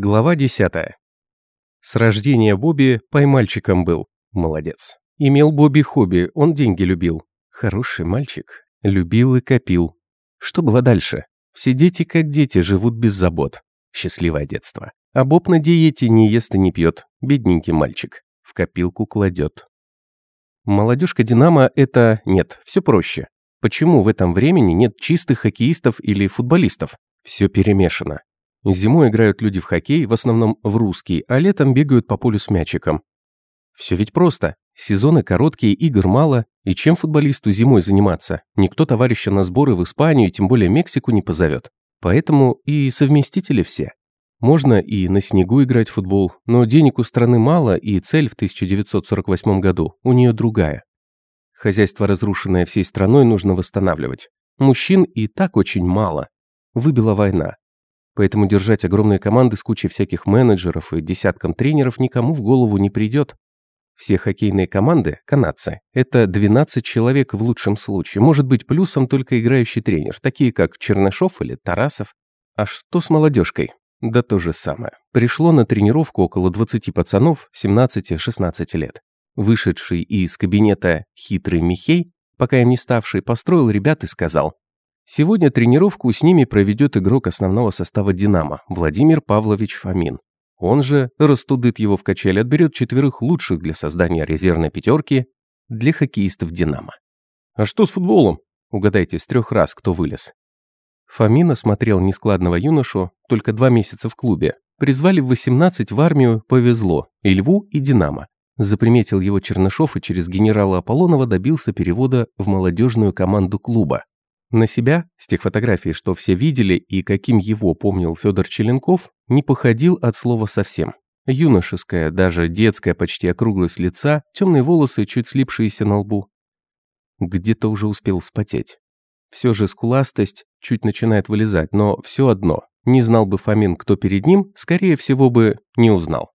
Глава 10. С рождения Бобби поймальчиком был. Молодец. Имел Бобби хобби, он деньги любил. Хороший мальчик. Любил и копил. Что было дальше? Все дети как дети живут без забот. Счастливое детство. А Боб на диете не ест и не пьет. Бедненький мальчик. В копилку кладет. Молодежка Динамо – это... Нет, все проще. Почему в этом времени нет чистых хоккеистов или футболистов? Все перемешано. Зимой играют люди в хоккей, в основном в русский, а летом бегают по полю с мячиком. Все ведь просто. Сезоны короткие, игр мало, и чем футболисту зимой заниматься? Никто товарища на сборы в Испанию, тем более Мексику не позовет. Поэтому и совместители все. Можно и на снегу играть в футбол, но денег у страны мало, и цель в 1948 году у нее другая. Хозяйство, разрушенное всей страной, нужно восстанавливать. Мужчин и так очень мало. Выбила война. Поэтому держать огромные команды с кучей всяких менеджеров и десятком тренеров никому в голову не придет. Все хоккейные команды, канадцы, это 12 человек в лучшем случае. Может быть плюсом только играющий тренер, такие как Чернышов или Тарасов. А что с молодежкой? Да то же самое. Пришло на тренировку около 20 пацанов 17-16 лет. Вышедший из кабинета хитрый Михей, пока им не ставший, построил ребят и сказал, Сегодня тренировку с ними проведет игрок основного состава «Динамо» Владимир Павлович Фомин. Он же растудит его в качеле, отберет четверых лучших для создания резервной пятерки для хоккеистов «Динамо». «А что с футболом?» Угадайте с трех раз, кто вылез. Фомин осмотрел нескладного юношу, только два месяца в клубе. Призвали в 18 в армию, повезло, и Льву, и «Динамо». Заприметил его Чернышов и через генерала Аполлонова добился перевода в молодежную команду клуба. На себя, с тех фотографий, что все видели и каким его помнил Федор Челенков, не походил от слова совсем. Юношеская, даже детская почти округлость лица, темные волосы, чуть слипшиеся на лбу. Где-то уже успел вспотеть. Все же скуластость чуть начинает вылезать, но все одно. Не знал бы Фомин, кто перед ним, скорее всего бы не узнал.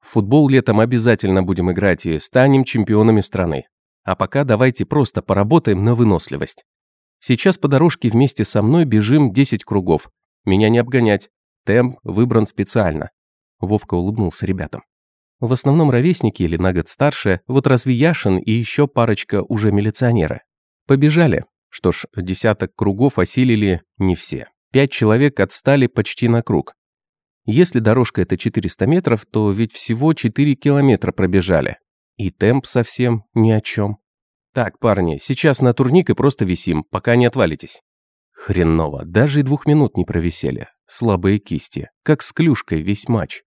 В футбол летом обязательно будем играть и станем чемпионами страны. А пока давайте просто поработаем на выносливость. Сейчас по дорожке вместе со мной бежим 10 кругов. Меня не обгонять. Темп выбран специально. Вовка улыбнулся ребятам. В основном ровесники или на год старше, вот разве Яшин и еще парочка уже милиционеры. Побежали. Что ж, десяток кругов осилили не все. Пять человек отстали почти на круг. Если дорожка это 400 метров, то ведь всего 4 километра пробежали. И темп совсем ни о чем. Так, парни, сейчас на турник и просто висим, пока не отвалитесь. Хреново, даже и двух минут не провисели. Слабые кисти, как с клюшкой весь матч.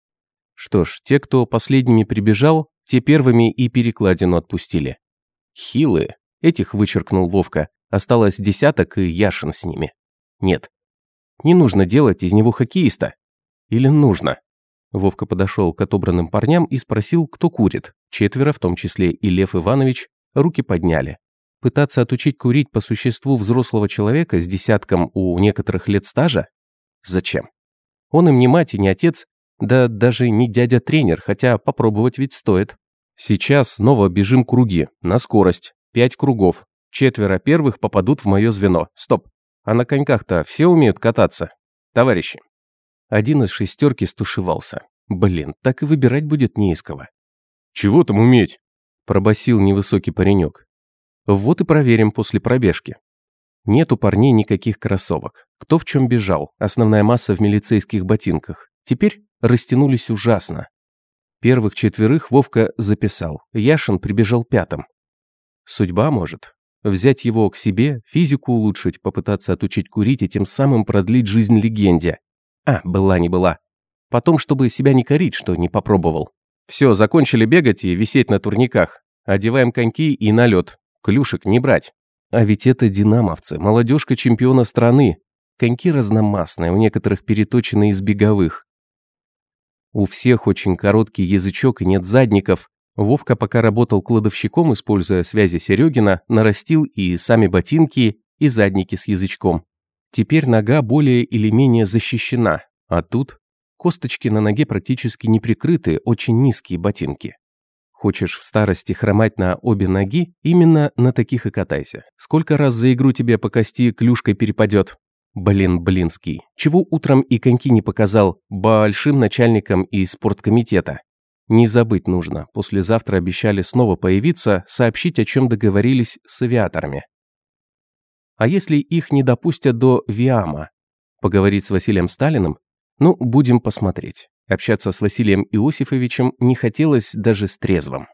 Что ж, те, кто последними прибежал, те первыми и перекладину отпустили. Хилые, этих вычеркнул Вовка, осталось десяток и Яшин с ними. Нет, не нужно делать из него хоккеиста. Или нужно? Вовка подошел к отобранным парням и спросил, кто курит. Четверо, в том числе и Лев Иванович, руки подняли. Пытаться отучить курить по существу взрослого человека с десятком у некоторых лет стажа? Зачем? Он им не мать и не отец, да даже не дядя-тренер, хотя попробовать ведь стоит. Сейчас снова бежим круги, на скорость, пять кругов. Четверо первых попадут в мое звено. Стоп. А на коньках-то все умеют кататься? Товарищи. Один из шестерки стушевался. Блин, так и выбирать будет не из кого. Чего там уметь? Пробасил невысокий паренек. Вот и проверим после пробежки. Нет у парней никаких кроссовок. Кто в чем бежал, основная масса в милицейских ботинках. Теперь растянулись ужасно. Первых четверых Вовка записал. Яшин прибежал пятым. Судьба может. Взять его к себе, физику улучшить, попытаться отучить курить и тем самым продлить жизнь легенде. А, была не была. Потом, чтобы себя не корить, что не попробовал. Все, закончили бегать и висеть на турниках. Одеваем коньки и на лед. Клюшек не брать. А ведь это динамовцы, молодежка чемпиона страны. Коньки разномастные, у некоторых переточены из беговых. У всех очень короткий язычок и нет задников. Вовка пока работал кладовщиком, используя связи Серегина, нарастил и сами ботинки, и задники с язычком. Теперь нога более или менее защищена, а тут Косточки на ноге практически не прикрыты, очень низкие ботинки. Хочешь в старости хромать на обе ноги? Именно на таких и катайся. Сколько раз за игру тебе по кости клюшкой перепадет? Блин, Блинский, чего утром и коньки не показал большим начальникам из спорткомитета? Не забыть нужно, послезавтра обещали снова появиться, сообщить, о чем договорились с авиаторами. А если их не допустят до Виама? Поговорить с Василием Сталиным? Ну, будем посмотреть. Общаться с Василием Иосифовичем не хотелось даже с трезвым.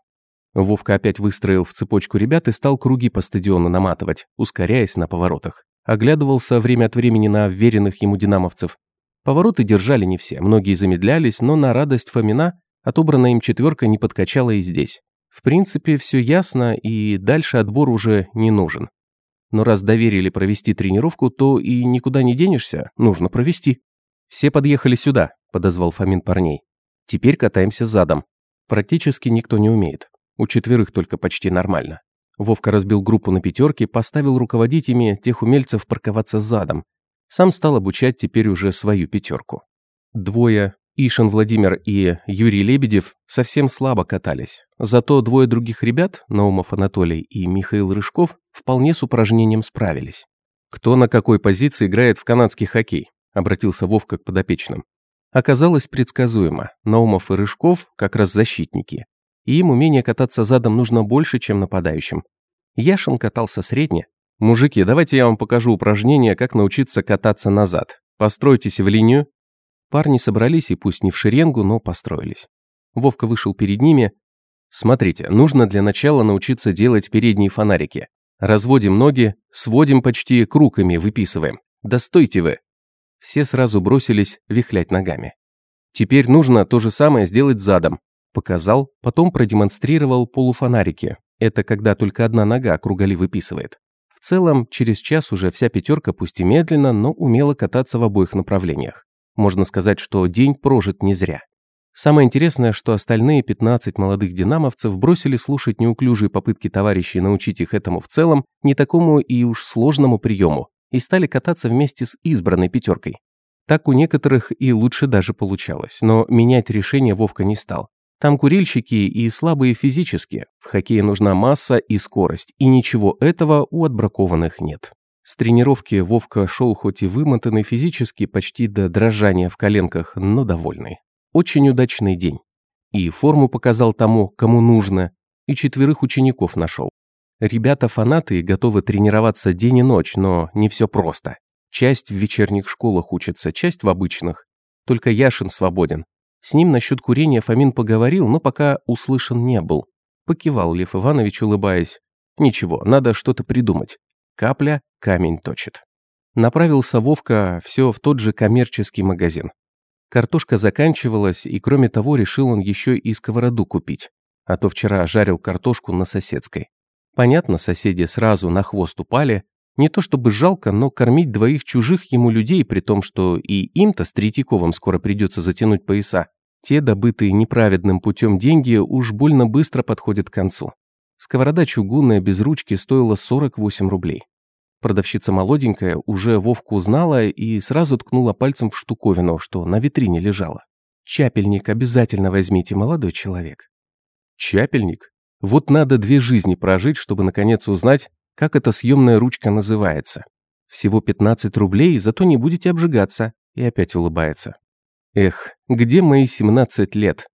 Вовка опять выстроил в цепочку ребят и стал круги по стадиону наматывать, ускоряясь на поворотах. Оглядывался время от времени на веренных ему динамовцев. Повороты держали не все, многие замедлялись, но на радость Фомина отобранная им четверка не подкачала и здесь. В принципе, все ясно, и дальше отбор уже не нужен. Но раз доверили провести тренировку, то и никуда не денешься, нужно провести. «Все подъехали сюда», – подозвал Фомин парней. «Теперь катаемся задом. Практически никто не умеет. У четверых только почти нормально. Вовка разбил группу на пятерки, поставил руководить тех умельцев парковаться задом. Сам стал обучать теперь уже свою пятерку. Двое, Ишин Владимир и Юрий Лебедев, совсем слабо катались. Зато двое других ребят, Наумов Анатолий и Михаил Рыжков, вполне с упражнением справились. «Кто на какой позиции играет в канадский хоккей?» – обратился Вовка к подопечным. Оказалось предсказуемо. Наумов и Рыжков как раз защитники и им умение кататься задом нужно больше, чем нападающим. Яшин катался средне. «Мужики, давайте я вам покажу упражнение, как научиться кататься назад. Постройтесь в линию». Парни собрались и пусть не в шеренгу, но построились. Вовка вышел перед ними. «Смотрите, нужно для начала научиться делать передние фонарики. Разводим ноги, сводим почти круками, выписываем. Да стойте вы!» Все сразу бросились вихлять ногами. Теперь нужно то же самое сделать задом. Показал, потом продемонстрировал полуфонарики. Это когда только одна нога кругали выписывает. В целом, через час уже вся пятерка, пусть и медленно, но умела кататься в обоих направлениях. Можно сказать, что день прожит не зря. Самое интересное, что остальные 15 молодых динамовцев бросили слушать неуклюжие попытки товарищей научить их этому в целом, не такому и уж сложному приему, и стали кататься вместе с избранной пятеркой. Так у некоторых и лучше даже получалось, но менять решение Вовка не стал. Там курильщики и слабые физически. В хоккее нужна масса и скорость, и ничего этого у отбракованных нет. С тренировки Вовка шел хоть и вымотанный физически, почти до дрожания в коленках, но довольный. Очень удачный день. И форму показал тому, кому нужно, и четверых учеников нашел. Ребята-фанаты готовы тренироваться день и ночь, но не все просто. Часть в вечерних школах учится, часть в обычных. Только Яшин свободен. С ним насчет курения Фомин поговорил, но пока услышан не был. Покивал Лев Иванович, улыбаясь. Ничего, надо что-то придумать. Капля камень точит. Направился Вовка все в тот же коммерческий магазин. Картошка заканчивалась, и кроме того решил он еще и сковороду купить. А то вчера жарил картошку на соседской. Понятно, соседи сразу на хвост упали. Не то чтобы жалко, но кормить двоих чужих ему людей, при том, что и им-то с Третьяковым скоро придется затянуть пояса, те, добытые неправедным путем деньги, уж больно быстро подходят к концу. Сковорода чугунная без ручки стоила 48 рублей. Продавщица молоденькая уже Вовку узнала и сразу ткнула пальцем в штуковину, что на витрине лежала. «Чапельник обязательно возьмите, молодой человек». «Чапельник? Вот надо две жизни прожить, чтобы наконец узнать, как эта съемная ручка называется. Всего 15 рублей, зато не будете обжигаться». И опять улыбается. Эх, где мои 17 лет?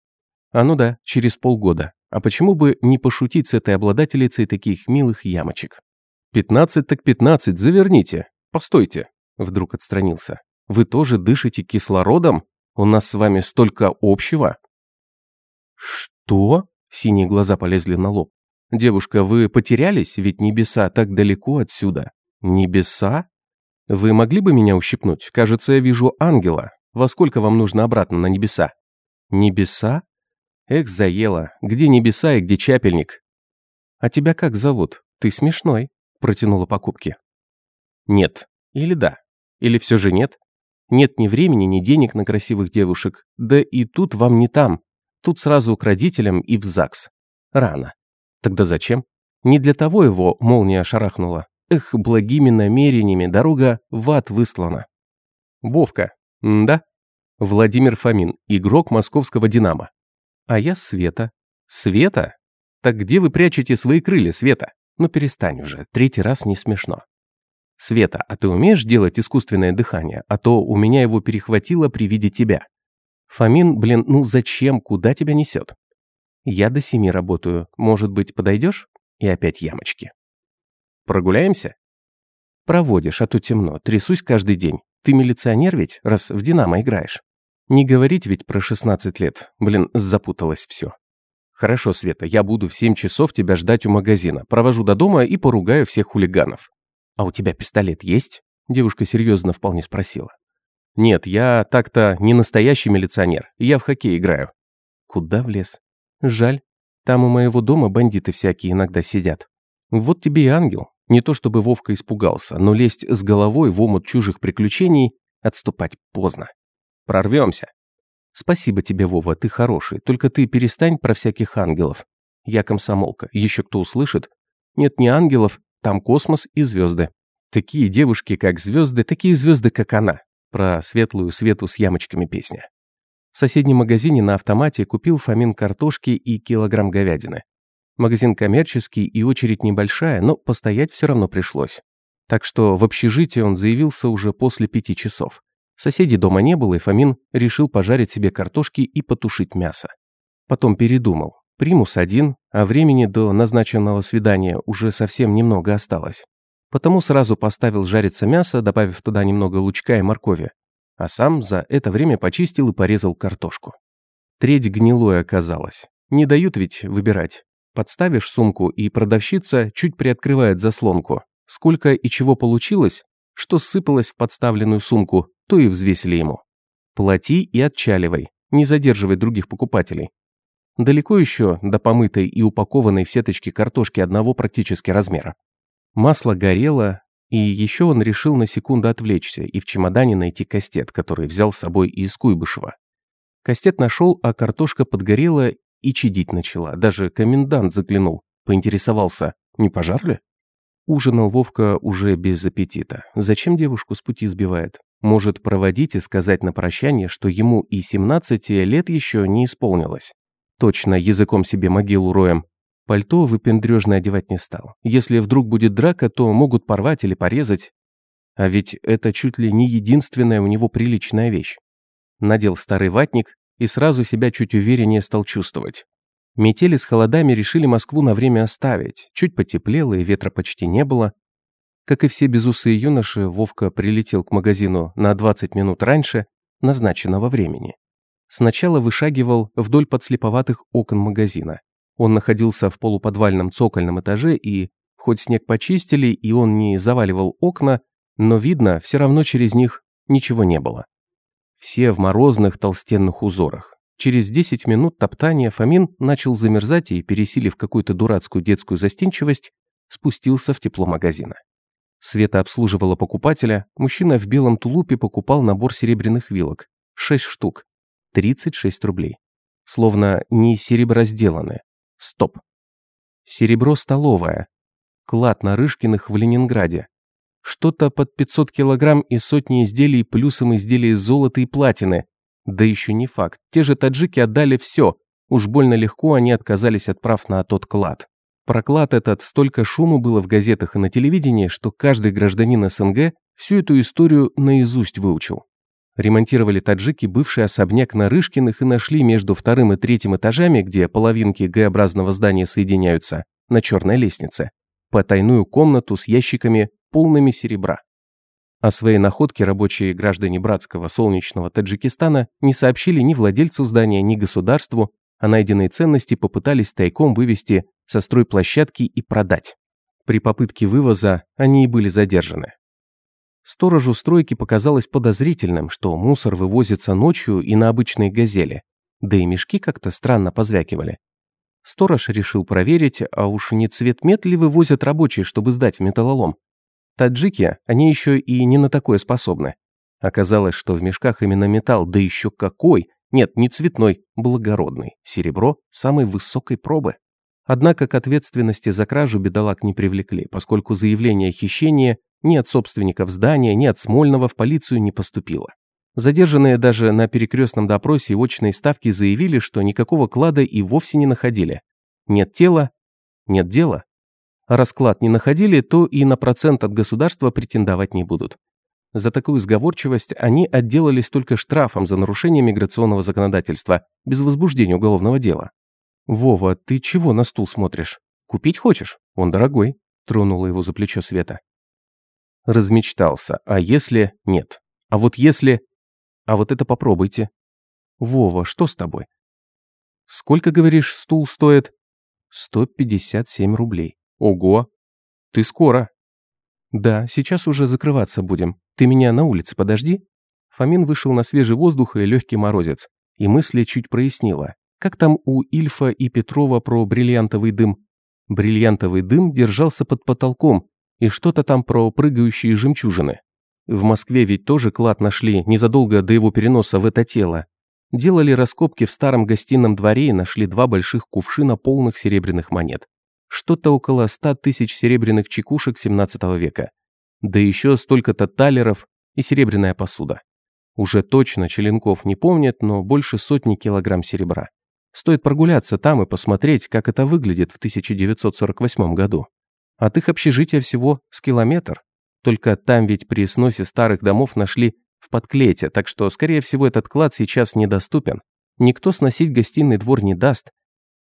А ну да, через полгода. А почему бы не пошутить с этой обладательницей таких милых ямочек? 15 так 15, заверните. Постойте. Вдруг отстранился. Вы тоже дышите кислородом? У нас с вами столько общего. Что? Синие глаза полезли на лоб. Девушка, вы потерялись, ведь небеса так далеко отсюда. Небеса? Вы могли бы меня ущипнуть? Кажется, я вижу ангела. Во сколько вам нужно обратно на небеса? Небеса? Эх, заело. Где небеса и где чапельник? А тебя как зовут? Ты смешной, протянула покупки. Нет. Или да. Или все же нет. Нет ни времени, ни денег на красивых девушек. Да и тут вам не там. Тут сразу к родителям и в ЗАГС. Рано. Тогда зачем? Не для того его молния шарахнула. Эх, благими намерениями дорога в ад выслана. Вовка, да? Владимир Фомин, игрок московского «Динамо». А я Света. Света? Так где вы прячете свои крылья, Света? Ну перестань уже, третий раз не смешно. Света, а ты умеешь делать искусственное дыхание? А то у меня его перехватило при виде тебя. Фомин, блин, ну зачем, куда тебя несет? Я до семи работаю. Может быть, подойдешь? И опять ямочки. Прогуляемся? Проводишь, а то темно. Трясусь каждый день. Ты милиционер ведь, раз в «Динамо» играешь? Не говорить ведь про 16 лет. Блин, запуталось все. Хорошо, Света, я буду в 7 часов тебя ждать у магазина. Провожу до дома и поругаю всех хулиганов. А у тебя пистолет есть? Девушка серьезно вполне спросила. Нет, я так-то не настоящий милиционер. Я в хоккей играю. Куда влез? Жаль. Там у моего дома бандиты всякие иногда сидят. Вот тебе и ангел. Не то чтобы Вовка испугался, но лезть с головой в омут чужих приключений отступать поздно. Прорвемся. Спасибо тебе, Вова, ты хороший. Только ты перестань про всяких ангелов. Я комсомолка. Еще кто услышит? Нет, не ангелов, там космос и звезды. Такие девушки, как звезды, такие звезды, как она. Про светлую свету с ямочками песня. В соседнем магазине на автомате купил Фомин картошки и килограмм говядины. Магазин коммерческий и очередь небольшая, но постоять все равно пришлось. Так что в общежитие он заявился уже после пяти часов. Соседей дома не было, и Фомин решил пожарить себе картошки и потушить мясо. Потом передумал. Примус один, а времени до назначенного свидания уже совсем немного осталось. Потому сразу поставил жариться мясо, добавив туда немного лучка и моркови. А сам за это время почистил и порезал картошку. Треть гнилой оказалось. Не дают ведь выбирать. Подставишь сумку, и продавщица чуть приоткрывает заслонку. Сколько и чего получилось, что сыпалось в подставленную сумку, то и взвесили ему. Плати и отчаливай, не задерживай других покупателей. Далеко еще до помытой и упакованной в сеточки картошки одного практически размера. Масло горело, и еще он решил на секунду отвлечься и в чемодане найти кастет, который взял с собой из Куйбышева. Кастет нашел, а картошка подгорела и чадить начала. Даже комендант заглянул, поинтересовался, не пожар ли? Ужинал Вовка уже без аппетита. Зачем девушку с пути сбивает? Может, проводить и сказать на прощание, что ему и 17 лет еще не исполнилось. Точно, языком себе могилу роем. Пальто выпендрежно одевать не стал. Если вдруг будет драка, то могут порвать или порезать. А ведь это чуть ли не единственная у него приличная вещь. Надел старый ватник и сразу себя чуть увереннее стал чувствовать. Метели с холодами решили Москву на время оставить. Чуть потеплело и ветра почти не было. Как и все безусые юноши, Вовка прилетел к магазину на 20 минут раньше назначенного времени. Сначала вышагивал вдоль подслеповатых окон магазина. Он находился в полуподвальном цокольном этаже и, хоть снег почистили и он не заваливал окна, но видно, все равно через них ничего не было. Все в морозных толстенных узорах. Через 10 минут топтания Фомин начал замерзать и, пересилив какую-то дурацкую детскую застенчивость, спустился в тепло магазина. Света обслуживала покупателя, мужчина в белом тулупе покупал набор серебряных вилок. 6 штук. 36 рублей. Словно не сереброзделанное. Стоп. Серебро столовое. Клад на Рышкиных в Ленинграде. Что-то под 500 килограмм и сотни изделий плюсом изделий из золота и платины. Да еще не факт. Те же таджики отдали все. Уж больно легко они отказались от прав на тот клад. Про клад этот столько шума было в газетах и на телевидении, что каждый гражданин СНГ всю эту историю наизусть выучил. Ремонтировали таджики бывший особняк на Рышкиных и нашли между вторым и третьим этажами, где половинки Г-образного здания соединяются, на черной лестнице, потайную комнату с ящиками, полными серебра. О своей находке рабочие граждане братского солнечного Таджикистана не сообщили ни владельцу здания, ни государству, а найденные ценности попытались тайком вывести со стройплощадки и продать. При попытке вывоза они и были задержаны. Сторожу стройки показалось подозрительным, что мусор вывозится ночью и на обычной газели, да и мешки как-то странно позвякивали. Сторож решил проверить, а уж не цветмет ли вывозят рабочие, чтобы сдать в металлолом. Таджики, они еще и не на такое способны. Оказалось, что в мешках именно металл, да еще какой! Нет, не цветной, благородный. Серебро самой высокой пробы. Однако к ответственности за кражу бедолаг не привлекли, поскольку заявление о хищении ни от собственников здания, ни от Смольного в полицию не поступило. Задержанные даже на перекрестном допросе и очной ставки заявили, что никакого клада и вовсе не находили. Нет тела, нет дела. расклад не находили, то и на процент от государства претендовать не будут. За такую сговорчивость они отделались только штрафом за нарушение миграционного законодательства, без возбуждения уголовного дела. «Вова, ты чего на стул смотришь? Купить хочешь? Он дорогой», – тронула его за плечо Света. Размечтался. А если нет? А вот если... А вот это попробуйте. Вова, что с тобой? Сколько, говоришь, стул стоит? 157 рублей. Ого! Ты скоро. Да, сейчас уже закрываться будем. Ты меня на улице подожди. Фомин вышел на свежий воздух и легкий морозец. И мысли чуть прояснило. Как там у Ильфа и Петрова про бриллиантовый дым? Бриллиантовый дым держался под потолком, и что-то там про прыгающие жемчужины. В Москве ведь тоже клад нашли незадолго до его переноса в это тело. Делали раскопки в старом гостином дворе и нашли два больших кувшина полных серебряных монет. Что-то около ста тысяч серебряных чекушек 17 века. Да еще столько-то талеров и серебряная посуда. Уже точно Челенков не помнит, но больше сотни килограмм серебра. Стоит прогуляться там и посмотреть, как это выглядит в 1948 году. От их общежития всего с километр. Только там ведь при сносе старых домов нашли в подклете, так что, скорее всего, этот клад сейчас недоступен. Никто сносить гостиный двор не даст.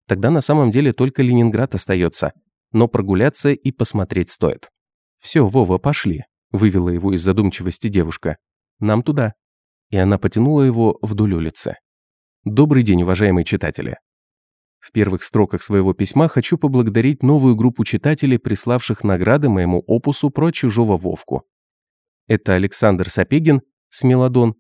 Тогда на самом деле только Ленинград остается. Но прогуляться и посмотреть стоит. «Все, Вова, пошли», – вывела его из задумчивости девушка. «Нам туда». И она потянула его вдоль улицы. «Добрый день, уважаемые читатели. В первых строках своего письма хочу поблагодарить новую группу читателей, приславших награды моему опусу про чужого Вовку. Это Александр Сапегин, Смелодон,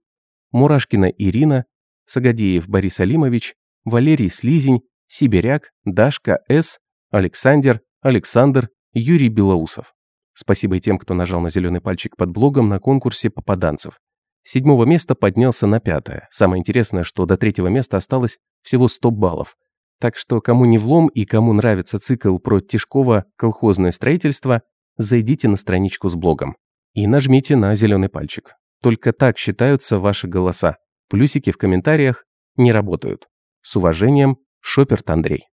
Мурашкина Ирина, Сагадеев Борис Алимович, Валерий Слизень, Сибиряк, Дашка С, Александр, Александр, Юрий Белоусов. Спасибо и тем, кто нажал на зеленый пальчик под блогом на конкурсе попаданцев. С седьмого места поднялся на пятое. Самое интересное, что до третьего места осталось всего 100 баллов. Так что кому не влом и кому нравится цикл про Тишкова «Колхозное строительство», зайдите на страничку с блогом и нажмите на зеленый пальчик. Только так считаются ваши голоса. Плюсики в комментариях не работают. С уважением, Шоперт Андрей.